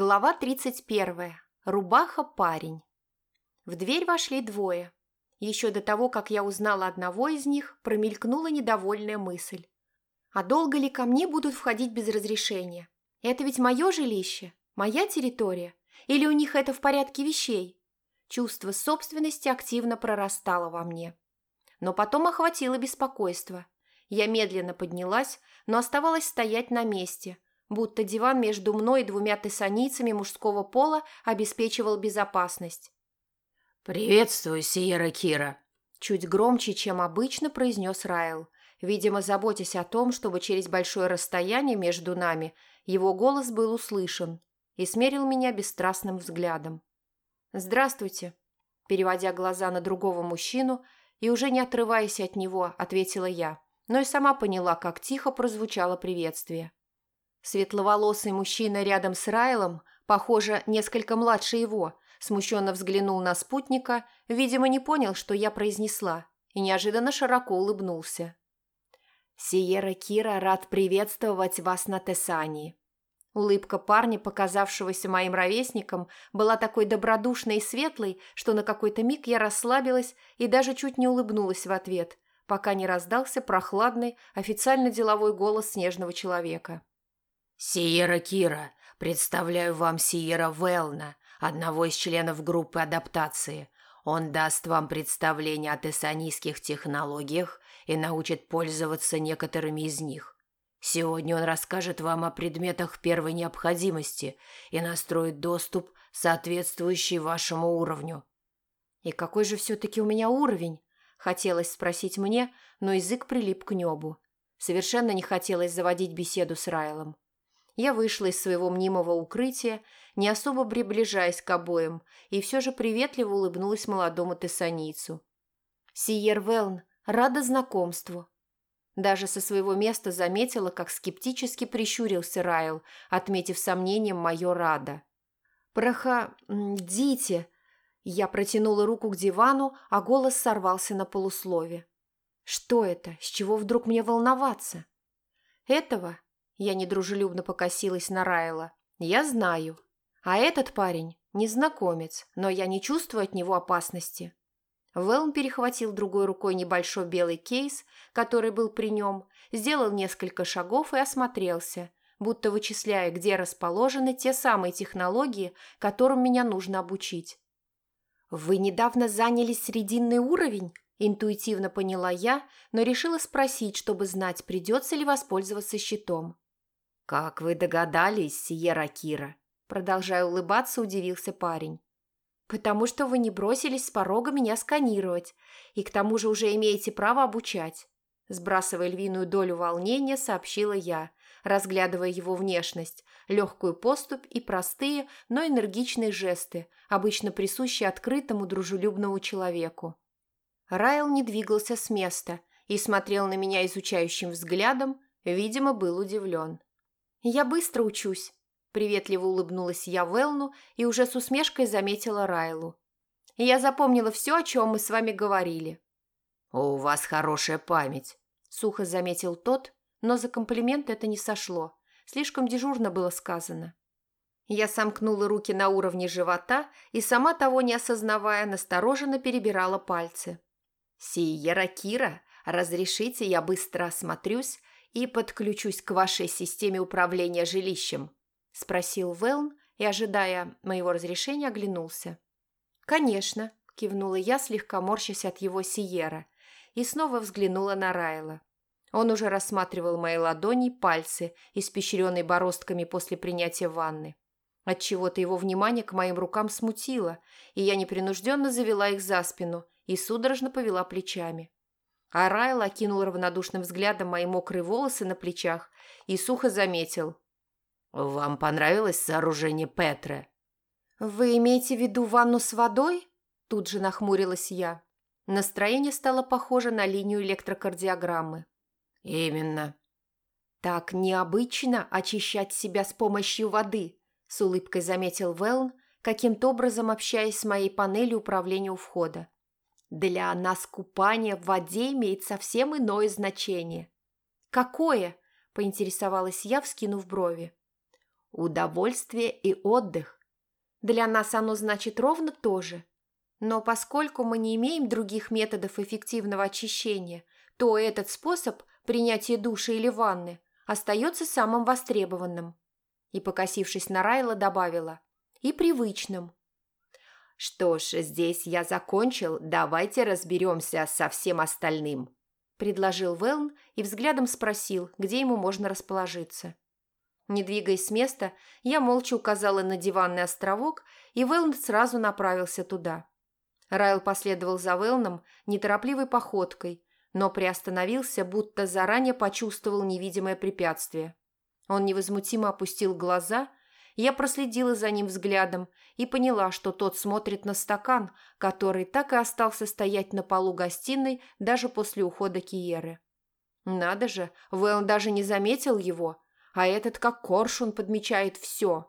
Глава 31. Рубаха-парень. В дверь вошли двое. Еще до того, как я узнала одного из них, промелькнула недовольная мысль. А долго ли ко мне будут входить без разрешения? Это ведь мое жилище, моя территория? Или у них это в порядке вещей? Чувство собственности активно прорастало во мне. Но потом охватило беспокойство. Я медленно поднялась, но оставалась стоять на месте – будто диван между мной и двумя тессаницами мужского пола обеспечивал безопасность. «Приветствую, Сиера Кира!» Чуть громче, чем обычно, произнес Райл, видимо, заботясь о том, чтобы через большое расстояние между нами его голос был услышан, и смерил меня бесстрастным взглядом. «Здравствуйте!» Переводя глаза на другого мужчину и уже не отрываясь от него, ответила я, но и сама поняла, как тихо прозвучало приветствие. Светловолосый мужчина рядом с Райлом, похоже, несколько младше его, смущенно взглянул на спутника, видимо, не понял, что я произнесла, и неожиданно широко улыбнулся. «Сиера Кира рад приветствовать вас на Тесании». Улыбка парня, показавшегося моим ровесником, была такой добродушной и светлой, что на какой-то миг я расслабилась и даже чуть не улыбнулась в ответ, пока не раздался прохладный, официально деловой голос снежного человека. «Сиера Кира, представляю вам Сиера Велна, одного из членов группы адаптации. Он даст вам представление о тессанийских технологиях и научит пользоваться некоторыми из них. Сегодня он расскажет вам о предметах первой необходимости и настроит доступ, соответствующий вашему уровню». «И какой же все-таки у меня уровень?» Хотелось спросить мне, но язык прилип к небу. Совершенно не хотелось заводить беседу с Райлом. Я вышла из своего мнимого укрытия, не особо приближаясь к обоим, и все же приветливо улыбнулась молодому тессаницу. «Сиер Велн, рада знакомству». Даже со своего места заметила, как скептически прищурился Райл, отметив сомнением мое «рада». «Проходите!» Я протянула руку к дивану, а голос сорвался на полуслове. «Что это? С чего вдруг мне волноваться?» «Этого я недружелюбно покосилась на Райла. «Я знаю. А этот парень – незнакомец, но я не чувствую от него опасности». Велм перехватил другой рукой небольшой белый кейс, который был при нем, сделал несколько шагов и осмотрелся, будто вычисляя, где расположены те самые технологии, которым меня нужно обучить. «Вы недавно заняли срединный уровень?» – интуитивно поняла я, но решила спросить, чтобы знать, придется ли воспользоваться щитом. «Как вы догадались, Сиера Кира?» Продолжая улыбаться, удивился парень. «Потому что вы не бросились с порога меня сканировать, и к тому же уже имеете право обучать», сбрасывая львиную долю волнения, сообщила я, разглядывая его внешность, легкую поступь и простые, но энергичные жесты, обычно присущие открытому дружелюбному человеку. Райл не двигался с места и смотрел на меня изучающим взглядом, видимо, был удивлен. «Я быстро учусь», – приветливо улыбнулась я Велну и уже с усмешкой заметила Райлу. «Я запомнила все, о чем мы с вами говорили». «У вас хорошая память», – сухо заметил тот, но за комплимент это не сошло. Слишком дежурно было сказано. Я сомкнула руки на уровне живота и, сама того не осознавая, настороженно перебирала пальцы. «Сиера Кира, разрешите, я быстро осмотрюсь и подключусь к вашей системе управления жилищем?» – спросил Велн и, ожидая моего разрешения, оглянулся. «Конечно», – кивнула я, слегка морщась от его сиера, и снова взглянула на Райла. Он уже рассматривал мои ладони и пальцы, испещренные бороздками после принятия ванны. Отчего-то его внимание к моим рукам смутило, и я непринужденно завела их за спину и судорожно повела плечами. А Райл окинул равнодушным взглядом мои мокрые волосы на плечах и сухо заметил. «Вам понравилось сооружение Петре?» «Вы имеете в виду ванну с водой?» Тут же нахмурилась я. Настроение стало похоже на линию электрокардиограммы. «Именно». «Так необычно очищать себя с помощью воды», с улыбкой заметил Велн, каким-то образом общаясь с моей панелью управления у входа. Для нас купание в воде имеет совсем иное значение. «Какое?» – поинтересовалась я, вскинув брови. удовольствие и отдых. Для нас оно значит ровно то же. Но поскольку мы не имеем других методов эффективного очищения, то этот способ принятия души или ванны остается самым востребованным. И, покосившись на Райла, добавила. И привычным. «Что ж, здесь я закончил, давайте разберемся со всем остальным», предложил Велн и взглядом спросил, где ему можно расположиться. Не двигаясь с места, я молча указала на диванный островок, и Велн сразу направился туда. Райл последовал за Велном неторопливой походкой, но приостановился, будто заранее почувствовал невидимое препятствие. Он невозмутимо опустил глаза, я проследила за ним взглядом и поняла, что тот смотрит на стакан, который так и остался стоять на полу гостиной даже после ухода Киеры. Надо же, Вэлн даже не заметил его, а этот как коршун подмечает все.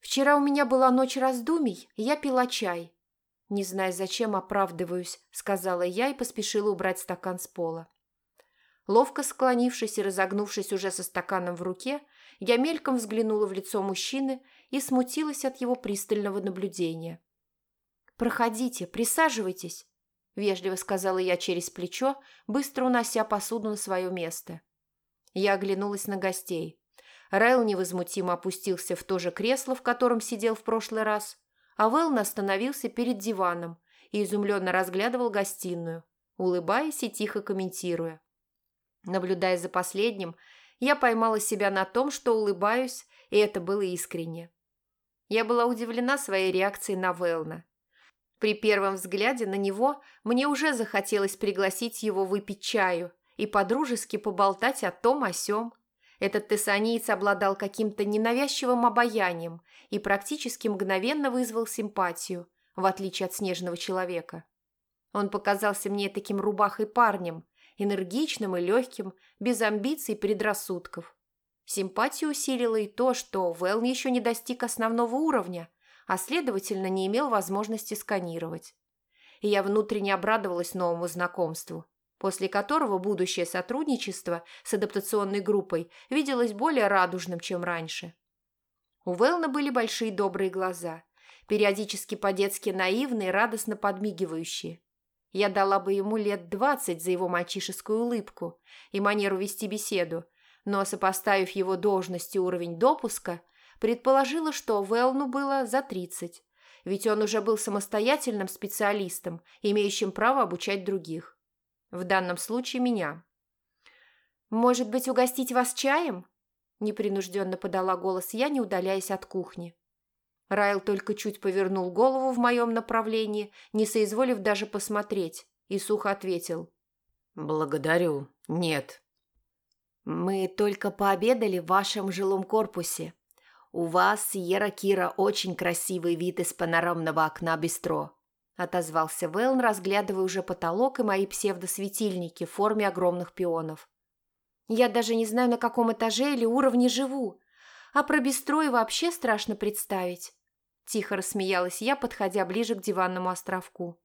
Вчера у меня была ночь раздумий, я пила чай. Не зная, зачем оправдываюсь, сказала я и поспешила убрать стакан с пола. Ловко склонившись и разогнувшись уже со стаканом в руке, я мельком взглянула в лицо мужчины и смутилась от его пристального наблюдения. «Проходите, присаживайтесь», – вежливо сказала я через плечо, быстро унося посуду на свое место. Я оглянулась на гостей. Райл невозмутимо опустился в то же кресло, в котором сидел в прошлый раз, а Вэлн остановился перед диваном и изумленно разглядывал гостиную, улыбаясь и тихо комментируя. Наблюдая за последним, я поймала себя на том, что улыбаюсь, и это было искренне. Я была удивлена своей реакцией на Велна. При первом взгляде на него мне уже захотелось пригласить его выпить чаю и подружески поболтать о том о сём. Этот тессаниец обладал каким-то ненавязчивым обаянием и практически мгновенно вызвал симпатию, в отличие от снежного человека. Он показался мне таким рубахой парнем, энергичным и легким, без амбиций и предрассудков. Симпатию усилило и то, что Вэлн еще не достиг основного уровня, а, следовательно, не имел возможности сканировать. И я внутренне обрадовалась новому знакомству, после которого будущее сотрудничество с адаптационной группой виделось более радужным, чем раньше. У Вэлна были большие добрые глаза, периодически по-детски наивные, радостно подмигивающие. Я дала бы ему лет двадцать за его мальчишескую улыбку и манеру вести беседу, но, сопоставив его должность и уровень допуска, предположила, что Велну было за тридцать, ведь он уже был самостоятельным специалистом, имеющим право обучать других. В данном случае меня. «Может быть, угостить вас чаем?» непринужденно подала голос я, не удаляясь от кухни. Райл только чуть повернул голову в моем направлении, не соизволив даже посмотреть, и сухо ответил. «Благодарю. Нет». «Мы только пообедали в вашем жилом корпусе. У вас, Сьерра Кира, очень красивый вид из панорамного окна бистро», отозвался Вэлн, разглядывая уже потолок и мои псевдосветильники в форме огромных пионов. «Я даже не знаю, на каком этаже или уровне живу. А про Бестрой вообще страшно представить. Тихо рассмеялась я, подходя ближе к диванному островку.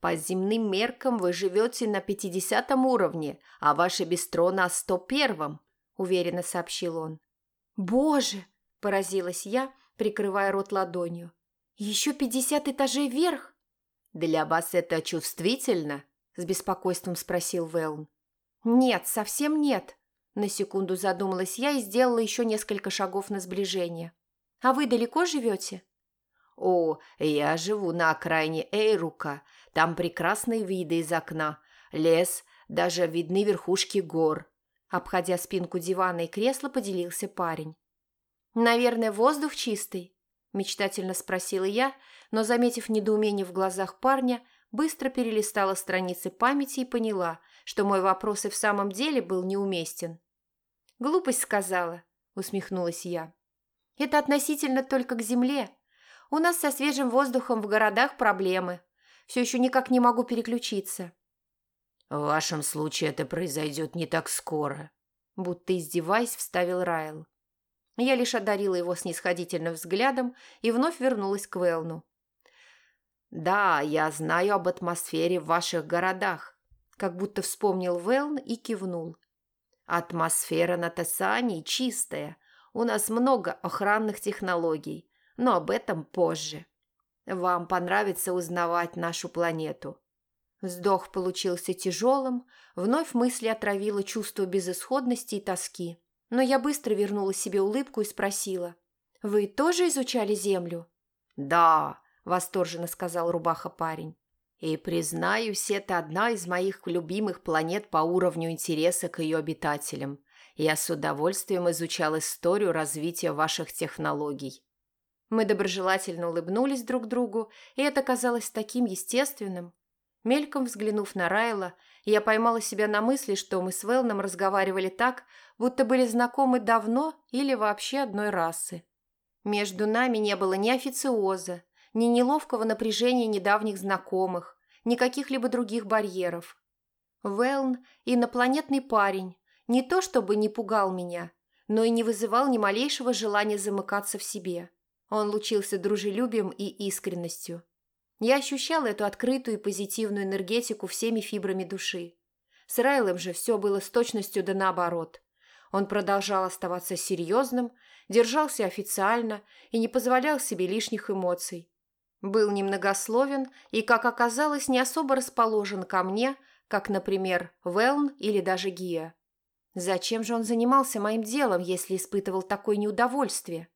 По земным меркам вы живете на пятидесятом уровне, а ваше бистро на сто первом, уверенно сообщил он. Боже! Поразилась я, прикрывая рот ладонью. Еще пятьдесят этажей вверх? Для вас это чувствительно? С беспокойством спросил Велн. Нет, совсем нет, на секунду задумалась я и сделала еще несколько шагов на сближение. «А вы далеко живете?» «О, я живу на окраине Эйрука. Там прекрасные виды из окна. Лес, даже видны верхушки гор». Обходя спинку дивана и кресла, поделился парень. «Наверное, воздух чистый?» – мечтательно спросила я, но, заметив недоумение в глазах парня, быстро перелистала страницы памяти и поняла, что мой вопрос и в самом деле был неуместен. «Глупость сказала», – усмехнулась я. «Это относительно только к земле. У нас со свежим воздухом в городах проблемы. Все еще никак не могу переключиться». «В вашем случае это произойдет не так скоро», – будто издеваясь, вставил Райл. Я лишь одарила его снисходительным взглядом и вновь вернулась к Велну. «Да, я знаю об атмосфере в ваших городах», – как будто вспомнил Велн и кивнул. Атмосфера на Тасане чистая, У нас много охранных технологий, но об этом позже. Вам понравится узнавать нашу планету. Вздох получился тяжелым, вновь мысли отравило чувство безысходности и тоски. Но я быстро вернула себе улыбку и спросила. «Вы тоже изучали Землю?» «Да», – восторженно сказал рубаха парень. «И, признаюсь, это одна из моих любимых планет по уровню интереса к ее обитателям. Я с удовольствием изучал историю развития ваших технологий». Мы доброжелательно улыбнулись друг другу, и это казалось таким естественным. Мельком взглянув на Райла, я поймала себя на мысли, что мы с Велном разговаривали так, будто были знакомы давно или вообще одной расы. Между нами не было ни официоза, ни неловкого напряжения недавних знакомых, ни каких-либо других барьеров. Велн – инопланетный парень, не то чтобы не пугал меня, но и не вызывал ни малейшего желания замыкаться в себе. Он лучился дружелюбием и искренностью. Я ощущала эту открытую и позитивную энергетику всеми фибрами души. С Райлом же все было с точностью да наоборот. Он продолжал оставаться серьезным, держался официально и не позволял себе лишних эмоций. Был немногословен и, как оказалось, не особо расположен ко мне, как, например, Велн или даже Гия. Зачем же он занимался моим делом, если испытывал такое неудовольствие?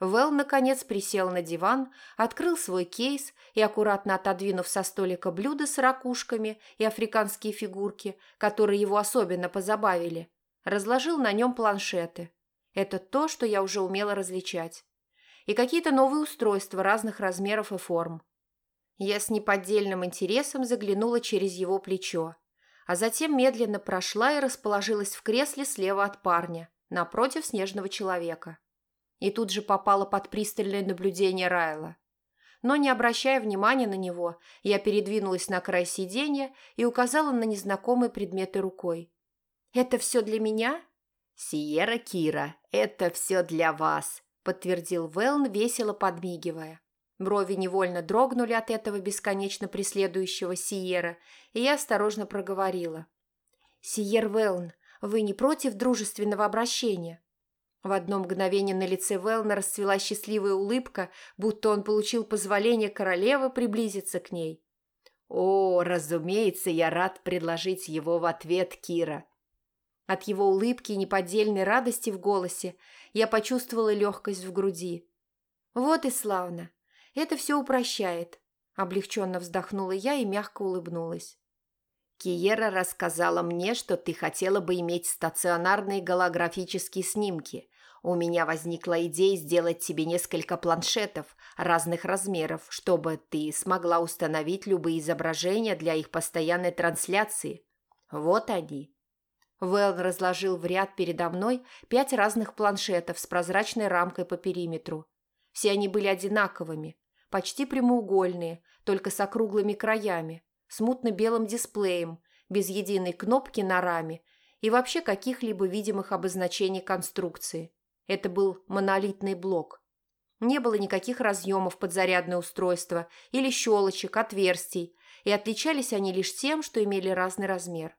Вэл, наконец, присел на диван, открыл свой кейс и, аккуратно отодвинув со столика блюда с ракушками и африканские фигурки, которые его особенно позабавили, разложил на нем планшеты. Это то, что я уже умела различать. И какие-то новые устройства разных размеров и форм. Я с неподдельным интересом заглянула через его плечо, а затем медленно прошла и расположилась в кресле слева от парня, напротив снежного человека и тут же попала под пристальное наблюдение Райла. Но, не обращая внимания на него, я передвинулась на край сиденья и указала на незнакомые предметы рукой. «Это все для меня?» «Сиера Кира, это все для вас», – подтвердил Велн, весело подмигивая. Брови невольно дрогнули от этого бесконечно преследующего Сиера, и я осторожно проговорила. «Сиер Велн, вы не против дружественного обращения?» В одно мгновение на лице Велна расцвела счастливая улыбка, будто он получил позволение королевы приблизиться к ней. «О, разумеется, я рад предложить его в ответ, Кира». От его улыбки и неподдельной радости в голосе я почувствовала легкость в груди. «Вот и славно. Это все упрощает», – облегченно вздохнула я и мягко улыбнулась. Киера рассказала мне, что ты хотела бы иметь стационарные голографические снимки, у меня возникла идея сделать тебе несколько планшетов разных размеров, чтобы ты смогла установить любые изображения для их постоянной трансляции. Вот они. Вэлл разложил в ряд передо мной пять разных планшетов с прозрачной рамкой по периметру. Все они были одинаковыми, почти прямоугольные, только с округлыми краями, с мутно-белым дисплеем, без единой кнопки на раме и вообще каких-либо видимых обозначений конструкции. Это был монолитный блок. Не было никаких разъемов под зарядное устройство или щелочек, отверстий, и отличались они лишь тем, что имели разный размер.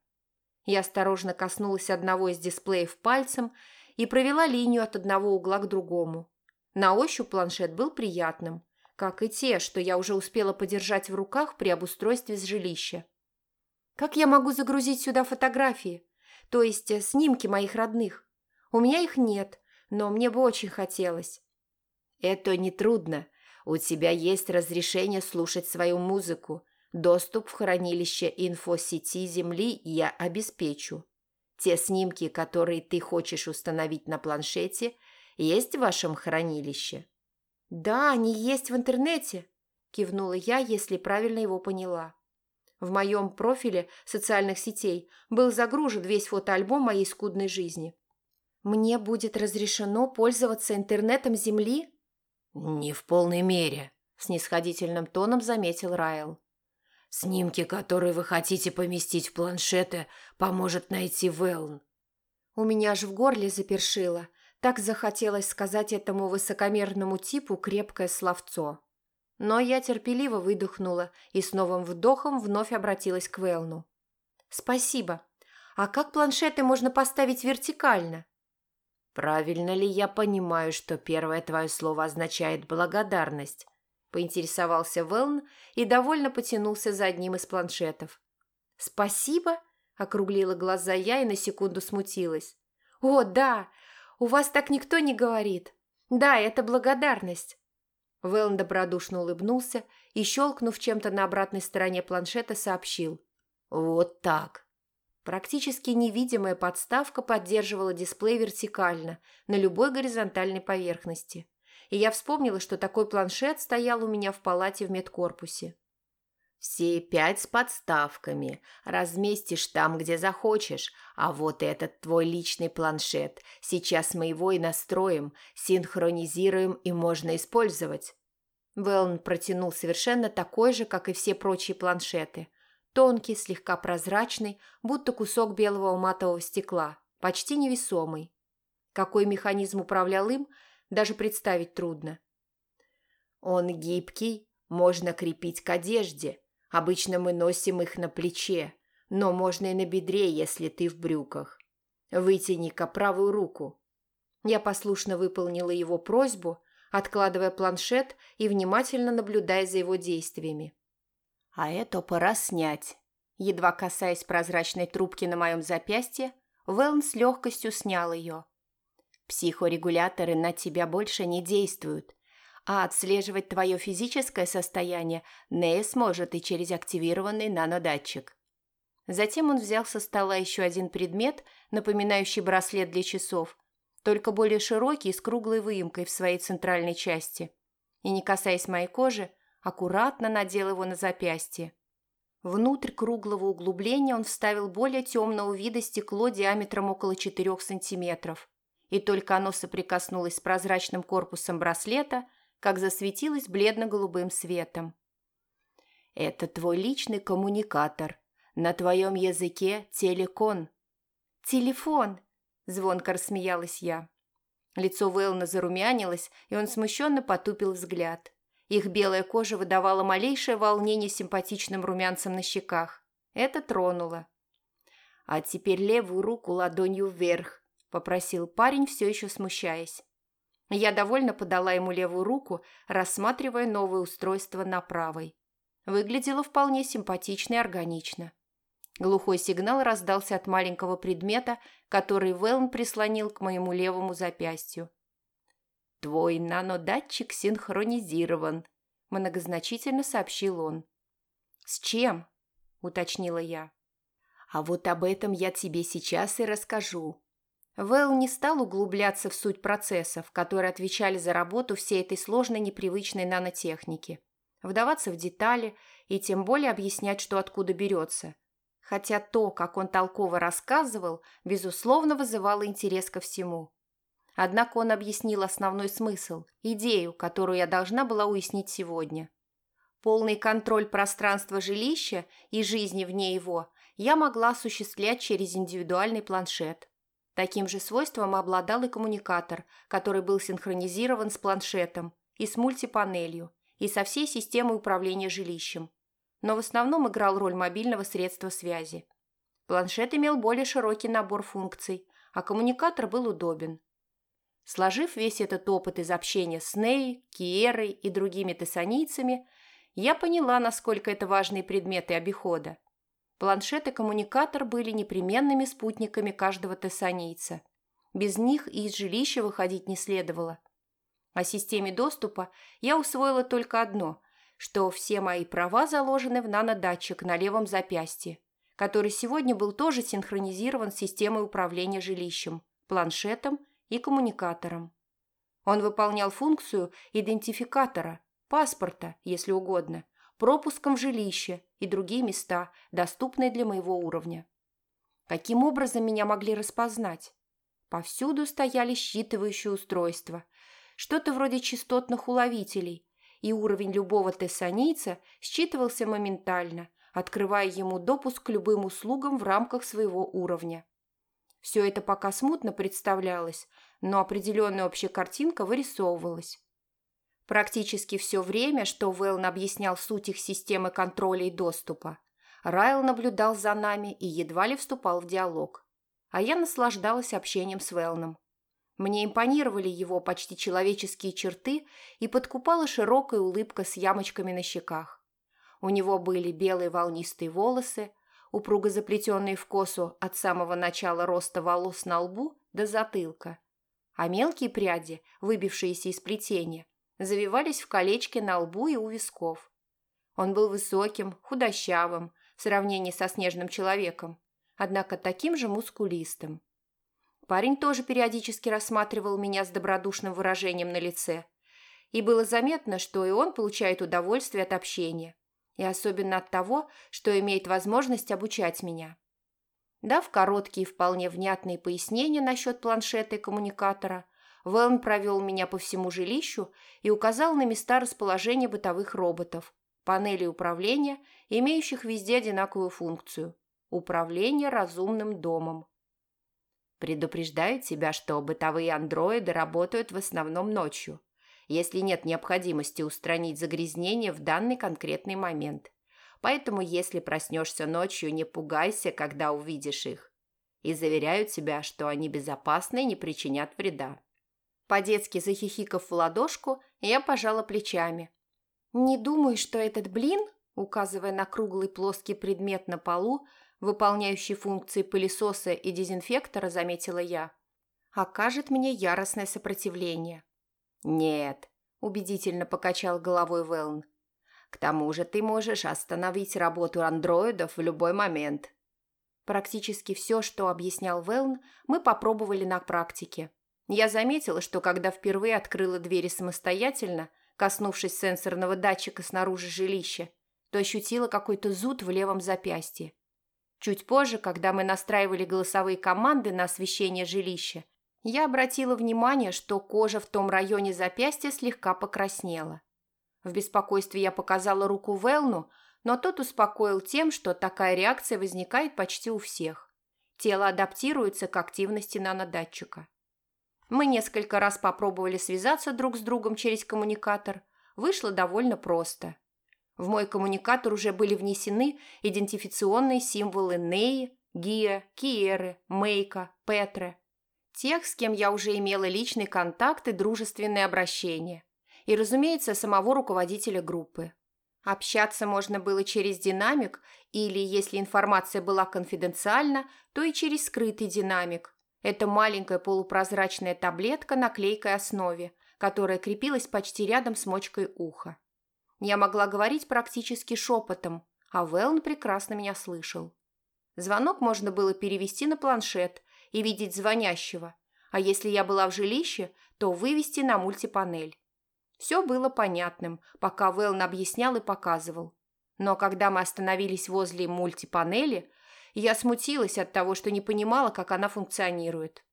Я осторожно коснулась одного из дисплеев пальцем и провела линию от одного угла к другому. На ощупь планшет был приятным, как и те, что я уже успела подержать в руках при обустройстве с жилища. Как я могу загрузить сюда фотографии? То есть э, снимки моих родных? У меня их нет, но мне бы очень хотелось. Это нетрудно. У тебя есть разрешение слушать свою музыку. Доступ в хранилище инфосети Земли я обеспечу. Те снимки, которые ты хочешь установить на планшете, есть в вашем хранилище? Да, они есть в интернете, кивнула я, если правильно его поняла. В моем профиле социальных сетей был загружен весь фотоальбом моей скудной жизни. Мне будет разрешено пользоваться интернетом Земли? Не в полной мере, снисходительным тоном заметил Райл. Снимки, которые вы хотите поместить в планшеты, поможет найти Велн. У меня аж в горле запершило. Так захотелось сказать этому высокомерному типу крепкое словцо. Но я терпеливо выдохнула и с новым вдохом вновь обратилась к Велну. «Спасибо. А как планшеты можно поставить вертикально?» «Правильно ли я понимаю, что первое твое слово означает благодарность?» поинтересовался Велн и довольно потянулся за одним из планшетов. «Спасибо?» – округлила глаза я и на секунду смутилась. «О, да! У вас так никто не говорит. Да, это благодарность». Велн добродушно улыбнулся и, щелкнув чем-то на обратной стороне планшета, сообщил. «Вот так». Практически невидимая подставка поддерживала дисплей вертикально, на любой горизонтальной поверхности и я вспомнила, что такой планшет стоял у меня в палате в медкорпусе. «Все пять с подставками. Разместишь там, где захочешь. А вот этот твой личный планшет. Сейчас мы его и настроим, синхронизируем и можно использовать». Велн протянул совершенно такой же, как и все прочие планшеты. Тонкий, слегка прозрачный, будто кусок белого матового стекла, почти невесомый. Какой механизм управлял им, даже представить трудно. Он гибкий, можно крепить к одежде. Обычно мы носим их на плече, но можно и на бедре, если ты в брюках. Вытяни-ка правую руку. Я послушно выполнила его просьбу, откладывая планшет и внимательно наблюдая за его действиями. А это пора снять. Едва касаясь прозрачной трубки на моем запястье, Велн с легкостью снял ее. Психорегуляторы на тебя больше не действуют, а отслеживать твое физическое состояние не сможет и через активированный нанодатчик. Затем он взял со стола еще один предмет, напоминающий браслет для часов, только более широкий и с круглой выемкой в своей центральной части, и, не касаясь моей кожи, аккуратно надел его на запястье. Внутрь круглого углубления он вставил более темного вида стекло диаметром около 4 сантиметров и только оно соприкоснулось с прозрачным корпусом браслета, как засветилось бледно-голубым светом. «Это твой личный коммуникатор. На твоем языке телекон». «Телефон!» – звонко рассмеялась я. Лицо Вэлна зарумянилось, и он смущенно потупил взгляд. Их белая кожа выдавала малейшее волнение симпатичным румянцем на щеках. Это тронуло. «А теперь левую руку ладонью вверх», попросил парень, все еще смущаясь. Я довольно подала ему левую руку, рассматривая новое устройство на правой. Выглядело вполне симпатично и органично. Глухой сигнал раздался от маленького предмета, который Вэлн прислонил к моему левому запястью. «Твой нанодатчик синхронизирован», – многозначительно сообщил он. «С чем?» – уточнила я. «А вот об этом я тебе сейчас и расскажу», Вэл не стал углубляться в суть процессов, которые отвечали за работу всей этой сложной непривычной нанотехники, вдаваться в детали и тем более объяснять, что откуда берется. Хотя то, как он толково рассказывал, безусловно вызывало интерес ко всему. Однако он объяснил основной смысл, идею, которую я должна была уяснить сегодня. Полный контроль пространства жилища и жизни вне его я могла осуществлять через индивидуальный планшет – Таким же свойством обладал и коммуникатор, который был синхронизирован с планшетом и с мультипанелью, и со всей системой управления жилищем. Но в основном играл роль мобильного средства связи. Планшет имел более широкий набор функций, а коммуникатор был удобен. Сложив весь этот опыт из общения с Ней, Киерой и другими тессанийцами, я поняла, насколько это важные предметы обихода. Планшет и коммуникатор были непременными спутниками каждого тессанийца. Без них и из жилища выходить не следовало. О системе доступа я усвоила только одно, что все мои права заложены в нанодатчик на левом запястье, который сегодня был тоже синхронизирован с системой управления жилищем, планшетом и коммуникатором. Он выполнял функцию идентификатора, паспорта, если угодно – пропуском в жилище и другие места, доступные для моего уровня. Каким образом меня могли распознать? Повсюду стояли считывающие устройства, что-то вроде частотных уловителей, и уровень любого тессанийца считывался моментально, открывая ему допуск к любым услугам в рамках своего уровня. Все это пока смутно представлялось, но определенная общая картинка вырисовывалась. Практически все время, что Вэлн объяснял суть их системы контроля и доступа, Райл наблюдал за нами и едва ли вступал в диалог. А я наслаждалась общением с Вэлном. Мне импонировали его почти человеческие черты и подкупала широкая улыбка с ямочками на щеках. У него были белые волнистые волосы, упруго заплетенные в косу от самого начала роста волос на лбу до затылка, а мелкие пряди, выбившиеся из плетения, завивались в колечки на лбу и у висков. Он был высоким, худощавым, в сравнении со снежным человеком, однако таким же мускулистым. Парень тоже периодически рассматривал меня с добродушным выражением на лице, и было заметно, что и он получает удовольствие от общения, и особенно от того, что имеет возможность обучать меня. Дав короткие вполне внятные пояснения насчет планшета и коммуникатора, Вэлн провел меня по всему жилищу и указал на места расположения бытовых роботов, панели управления, имеющих везде одинаковую функцию – управление разумным домом. Предупреждаю тебя, что бытовые андроиды работают в основном ночью, если нет необходимости устранить загрязнение в данный конкретный момент. Поэтому, если проснешься ночью, не пугайся, когда увидишь их. И заверяю тебя, что они безопасны и не причинят вреда. По-детски захихикав в ладошку, я пожала плечами. «Не думаю, что этот блин, указывая на круглый плоский предмет на полу, выполняющий функции пылесоса и дезинфектора, заметила я, окажет мне яростное сопротивление». «Нет», – убедительно покачал головой Велн. «К тому же ты можешь остановить работу андроидов в любой момент». Практически все, что объяснял Велн, мы попробовали на практике. Я заметила, что когда впервые открыла двери самостоятельно, коснувшись сенсорного датчика снаружи жилища, то ощутила какой-то зуд в левом запястье. Чуть позже, когда мы настраивали голосовые команды на освещение жилища, я обратила внимание, что кожа в том районе запястья слегка покраснела. В беспокойстве я показала руку Велну, но тот успокоил тем, что такая реакция возникает почти у всех. Тело адаптируется к активности нанодатчика. Мы несколько раз попробовали связаться друг с другом через коммуникатор. Вышло довольно просто. В мой коммуникатор уже были внесены идентификационные символы Неи, Гия, Киеры, Мейка, Петре. Тех, с кем я уже имела личный контакт и дружественное обращение. И, разумеется, самого руководителя группы. Общаться можно было через динамик или, если информация была конфиденциальна, то и через скрытый динамик, это маленькая полупрозрачная таблетка на клейкой основе, которая крепилась почти рядом с мочкой уха. Я могла говорить практически шепотом, а Велн прекрасно меня слышал. Звонок можно было перевести на планшет и видеть звонящего, а если я была в жилище, то вывести на мультипанель. Все было понятным, пока Велн объяснял и показывал. Но когда мы остановились возле мультипанели, я смутилась от того, что не понимала, как она функционирует.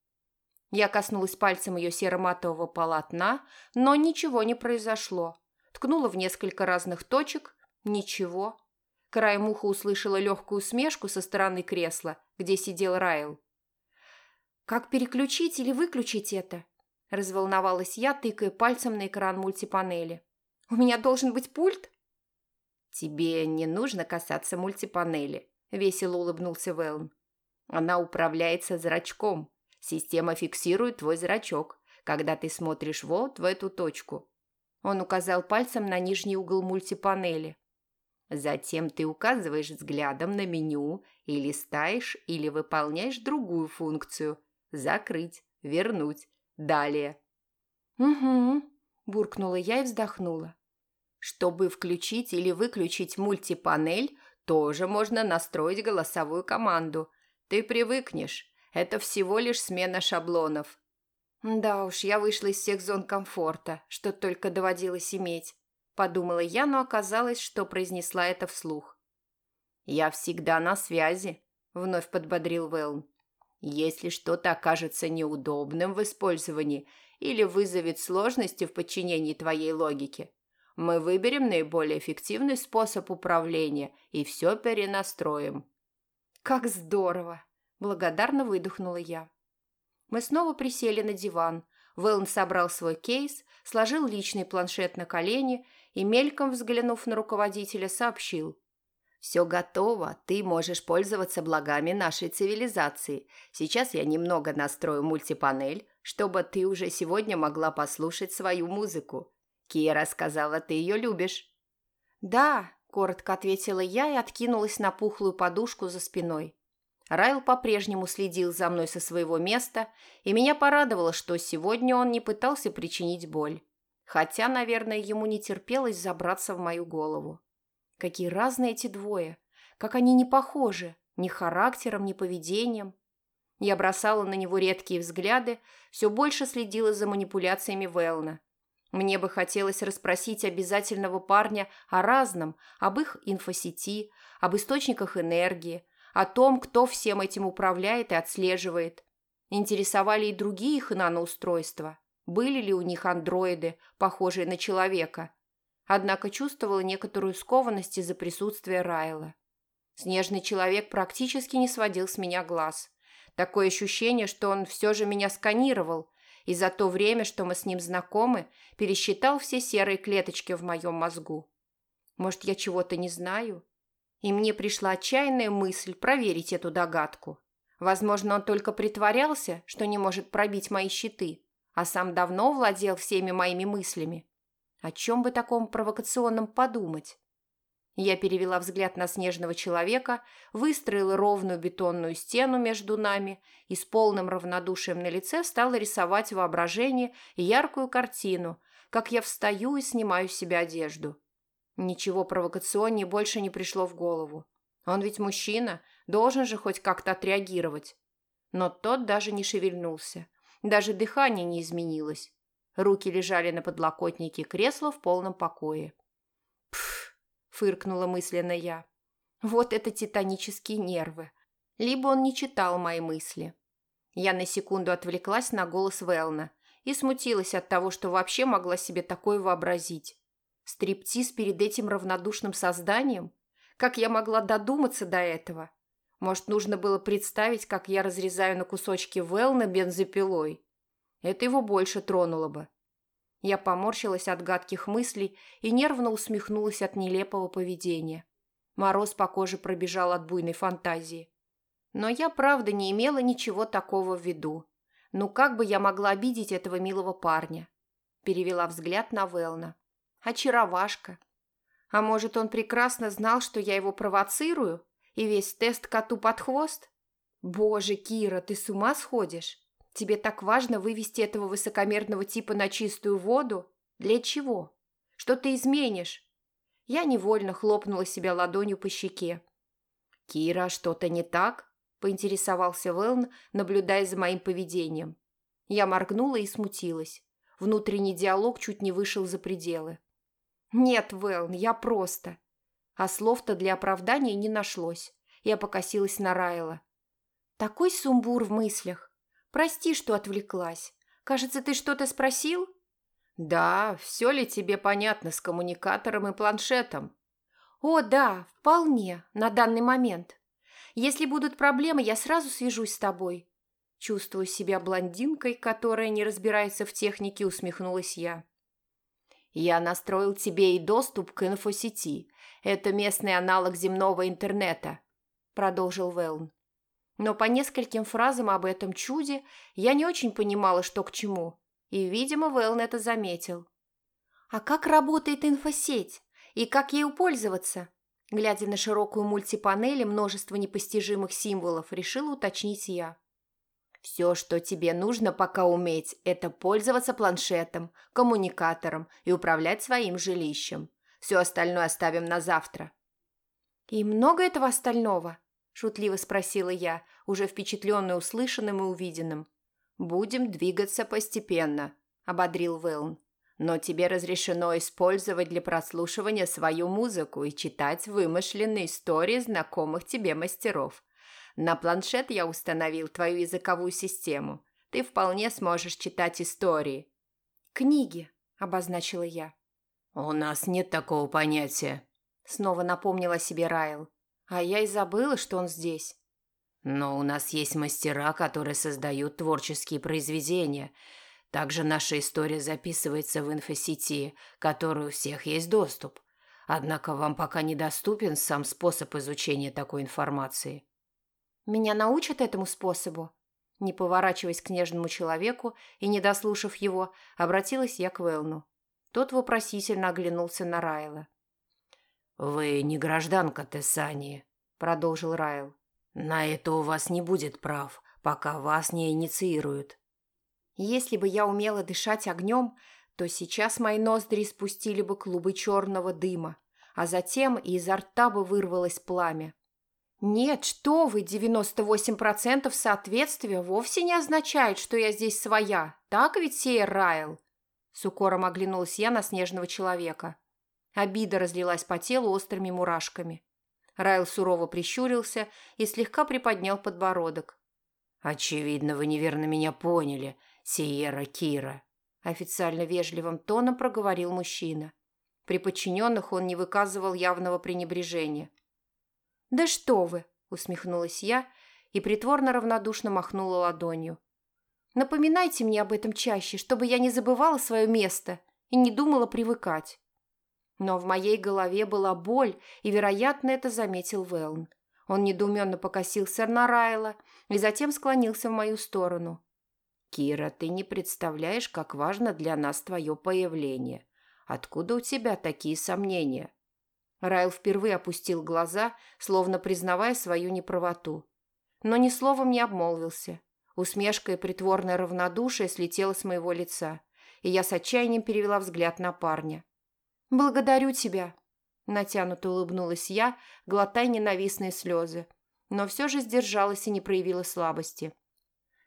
Я коснулась пальцем ее серо-матового полотна, но ничего не произошло. Ткнула в несколько разных точек – ничего. Краем уха услышала легкую усмешку со стороны кресла, где сидел Райл. «Как переключить или выключить это?» – разволновалась я, тыкая пальцем на экран мультипанели. «У меня должен быть пульт?» «Тебе не нужно касаться мультипанели», весело улыбнулся Вэлн. Она управляется зрачком. Система фиксирует твой зрачок, когда ты смотришь вот в эту точку. Он указал пальцем на нижний угол мультипанели. Затем ты указываешь взглядом на меню и листаешь или выполняешь другую функцию – закрыть, вернуть, далее. «Угу», – буркнула я и вздохнула. Чтобы включить или выключить мультипанель, тоже можно настроить голосовую команду. Ты привыкнешь. Это всего лишь смена шаблонов. Да уж, я вышла из всех зон комфорта, что только доводилось иметь. Подумала я, но оказалось, что произнесла это вслух. «Я всегда на связи», — вновь подбодрил Вэлн. «Если что-то окажется неудобным в использовании или вызовет сложности в подчинении твоей логике, мы выберем наиболее эффективный способ управления и все перенастроим». «Как здорово!» – благодарно выдохнула я. Мы снова присели на диван. Вэлн собрал свой кейс, сложил личный планшет на колени и, мельком взглянув на руководителя, сообщил. Все готово, ты можешь пользоваться благами нашей цивилизации. Сейчас я немного настрою мультипанель, чтобы ты уже сегодня могла послушать свою музыку. Кира сказала, ты ее любишь». «Да», – коротко ответила я и откинулась на пухлую подушку за спиной. Райл по-прежнему следил за мной со своего места, и меня порадовало, что сегодня он не пытался причинить боль. Хотя, наверное, ему не терпелось забраться в мою голову. Какие разные эти двое. Как они не похожи. Ни характером, ни поведением. Я бросала на него редкие взгляды, все больше следила за манипуляциями Велна. Мне бы хотелось расспросить обязательного парня о разном, об их инфосети, об источниках энергии, о том, кто всем этим управляет и отслеживает. Интересовали и другие их наноустройства. Были ли у них андроиды, похожие на человека, однако чувствовала некоторую скованность из-за присутствия Райла. Снежный человек практически не сводил с меня глаз. Такое ощущение, что он все же меня сканировал, и за то время, что мы с ним знакомы, пересчитал все серые клеточки в моем мозгу. Может, я чего-то не знаю? И мне пришла отчаянная мысль проверить эту догадку. Возможно, он только притворялся, что не может пробить мои щиты, а сам давно владел всеми моими мыслями. О чем бы таком провокационном подумать? Я перевела взгляд на снежного человека, выстроила ровную бетонную стену между нами и с полным равнодушием на лице стала рисовать в воображении яркую картину, как я встаю и снимаю с себя одежду. Ничего провокационнее больше не пришло в голову. Он ведь мужчина, должен же хоть как-то отреагировать. Но тот даже не шевельнулся. Даже дыхание не изменилось. Руки лежали на подлокотнике кресла в полном покое. Фыркнула мысленно я. «Вот это титанические нервы. Либо он не читал мои мысли». Я на секунду отвлеклась на голос Велна и смутилась от того, что вообще могла себе такое вообразить. Стриптиз перед этим равнодушным созданием? Как я могла додуматься до этого? Может, нужно было представить, как я разрезаю на кусочки Велна бензопилой? Это его больше тронуло бы. Я поморщилась от гадких мыслей и нервно усмехнулась от нелепого поведения. Мороз по коже пробежал от буйной фантазии. Но я, правда, не имела ничего такого в виду. Ну как бы я могла обидеть этого милого парня? Перевела взгляд на Велна. Очаровашка. А может, он прекрасно знал, что я его провоцирую? И весь тест коту под хвост? Боже, Кира, ты с ума сходишь? Тебе так важно вывести этого высокомерного типа на чистую воду? Для чего? Что ты изменишь?» Я невольно хлопнула себя ладонью по щеке. «Кира, что-то не так?» – поинтересовался Велн, наблюдая за моим поведением. Я моргнула и смутилась. Внутренний диалог чуть не вышел за пределы. «Нет, Велн, я просто...» А слов-то для оправдания не нашлось. Я покосилась на Райла. Такой сумбур в мыслях. Прости, что отвлеклась. Кажется, ты что-то спросил?» «Да, все ли тебе понятно с коммуникатором и планшетом?» «О, да, вполне, на данный момент. Если будут проблемы, я сразу свяжусь с тобой». Чувствую себя блондинкой, которая не разбирается в технике, усмехнулась я. «Я настроил тебе и доступ к инфосети. Это местный аналог земного интернета», – продолжил Велн но по нескольким фразам об этом чуде я не очень понимала, что к чему, и, видимо, Вэлн это заметил. «А как работает инфосеть? И как ею пользоваться?» Глядя на широкую мультипанель и множество непостижимых символов, решила уточнить я. «Все, что тебе нужно пока уметь, это пользоваться планшетом, коммуникатором и управлять своим жилищем. Все остальное оставим на завтра». «И много этого остального?» – шутливо спросила я, уже впечатленная услышанным и увиденным. «Будем двигаться постепенно», – ободрил Вэлн. «Но тебе разрешено использовать для прослушивания свою музыку и читать вымышленные истории знакомых тебе мастеров. На планшет я установил твою языковую систему. Ты вполне сможешь читать истории». «Книги», – обозначила я. «У нас нет такого понятия», – снова напомнила себе Райл. А я и забыла, что он здесь. Но у нас есть мастера, которые создают творческие произведения. Также наша история записывается в инфосети, которой у всех есть доступ. однако вам пока недоступен сам способ изучения такой информации. Меня научат этому способу? Не поворачиваясь к нежному человеку и не дослушав его, обратилась я к Велну. Тот вопросительно оглянулся на Райла. «Вы не гражданка Тессании», — продолжил Райл. «На это у вас не будет прав, пока вас не инициируют». Если бы я умела дышать огнем, то сейчас мои ноздри спустили бы клубы черного дыма, а затем изо рта бы вырвалось пламя. Нет, что вы, 98% соответствия вовсе не означает, что я здесь своя. Так ведь, Сейер Райл? С укором оглянулась я на снежного человека. Обида разлилась по телу острыми мурашками. Райл сурово прищурился и слегка приподнял подбородок. «Очевидно, вы неверно меня поняли, Сиера Кира», официально вежливым тоном проговорил мужчина. При подчиненных он не выказывал явного пренебрежения. «Да что вы!» – усмехнулась я и притворно равнодушно махнула ладонью. «Напоминайте мне об этом чаще, чтобы я не забывала свое место и не думала привыкать». Но в моей голове была боль, и, вероятно, это заметил Велн. Он недоуменно покосился на Райла и затем склонился в мою сторону. «Кира, ты не представляешь, как важно для нас твое появление. Откуда у тебя такие сомнения?» Райл впервые опустил глаза, словно признавая свою неправоту. Но ни словом не обмолвился. Усмешка и притворное равнодушие слетело с моего лица, и я с отчаянием перевела взгляд на парня. «Благодарю тебя», – натянуто улыбнулась я, глотая ненавистные слезы, но все же сдержалась и не проявила слабости.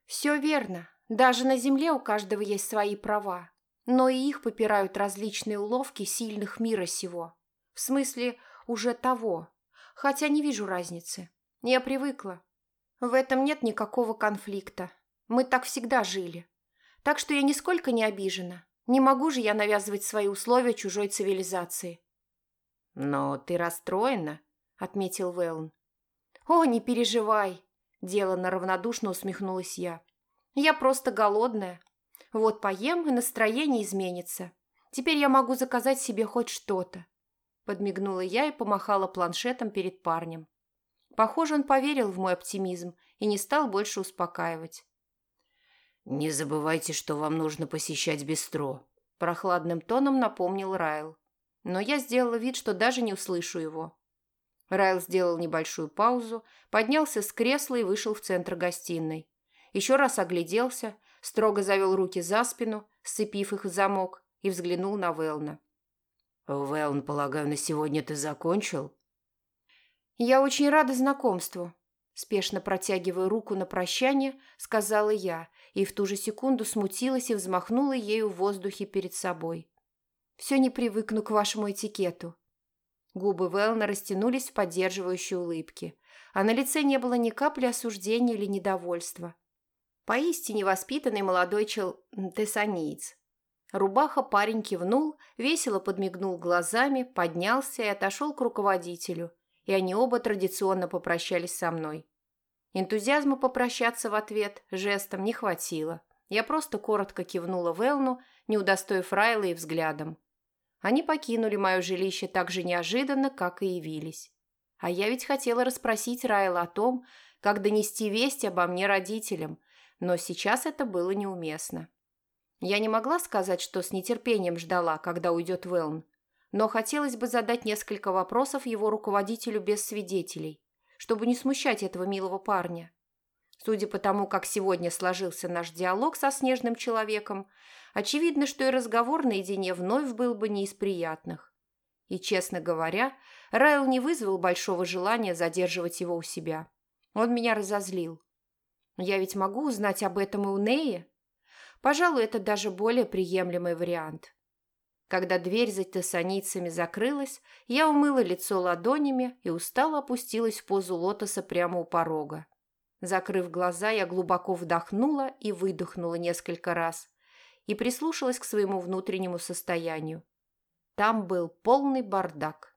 «Все верно. Даже на земле у каждого есть свои права, но и их попирают различные уловки сильных мира сего. В смысле, уже того. Хотя не вижу разницы. Я привыкла. В этом нет никакого конфликта. Мы так всегда жили. Так что я нисколько не обижена. Не могу же я навязывать свои условия чужой цивилизации. «Но ты расстроена», — отметил Вэлн. «О, не переживай», — делано равнодушно усмехнулась я. «Я просто голодная. Вот поем, и настроение изменится. Теперь я могу заказать себе хоть что-то. Подмигнула я и помахала планшетом перед парнем. Похоже, он поверил в мой оптимизм и не стал больше успокаивать. «Не забывайте, что вам нужно посещать бистро», – прохладным тоном напомнил Райл. Но я сделала вид, что даже не услышу его. Райл сделал небольшую паузу, поднялся с кресла и вышел в центр гостиной. Еще раз огляделся, строго завел руки за спину, сцепив их в замок, и взглянул на Велна. «Вэлн, полагаю, на сегодня ты закончил?» «Я очень рада знакомству», – спешно протягивая руку на прощание, сказала я, и в ту же секунду смутилась и взмахнула ею в воздухе перед собой. «Все не привыкну к вашему этикету». Губы Вэлна растянулись в поддерживающей улыбке, а на лице не было ни капли осуждения или недовольства. Поистине воспитанный молодой чел... тессаниец. Рубаха парень кивнул, весело подмигнул глазами, поднялся и отошел к руководителю, и они оба традиционно попрощались со мной. Энтузиазма попрощаться в ответ жестом не хватило. Я просто коротко кивнула Велну, не удостоив Райла и взглядом. Они покинули мое жилище так же неожиданно, как и явились. А я ведь хотела расспросить Райла о том, как донести весть обо мне родителям, но сейчас это было неуместно. Я не могла сказать, что с нетерпением ждала, когда уйдет Велн, но хотелось бы задать несколько вопросов его руководителю без свидетелей, чтобы не смущать этого милого парня. Судя по тому, как сегодня сложился наш диалог со снежным человеком, очевидно, что и разговор наедине вновь был бы не из приятных. И, честно говоря, Райл не вызвал большого желания задерживать его у себя. Он меня разозлил. Я ведь могу узнать об этом и у Неи? Пожалуй, это даже более приемлемый вариант. Когда дверь за тессаницами закрылась, я умыла лицо ладонями и устало опустилась в позу лотоса прямо у порога. Закрыв глаза, я глубоко вдохнула и выдохнула несколько раз и прислушалась к своему внутреннему состоянию. Там был полный бардак.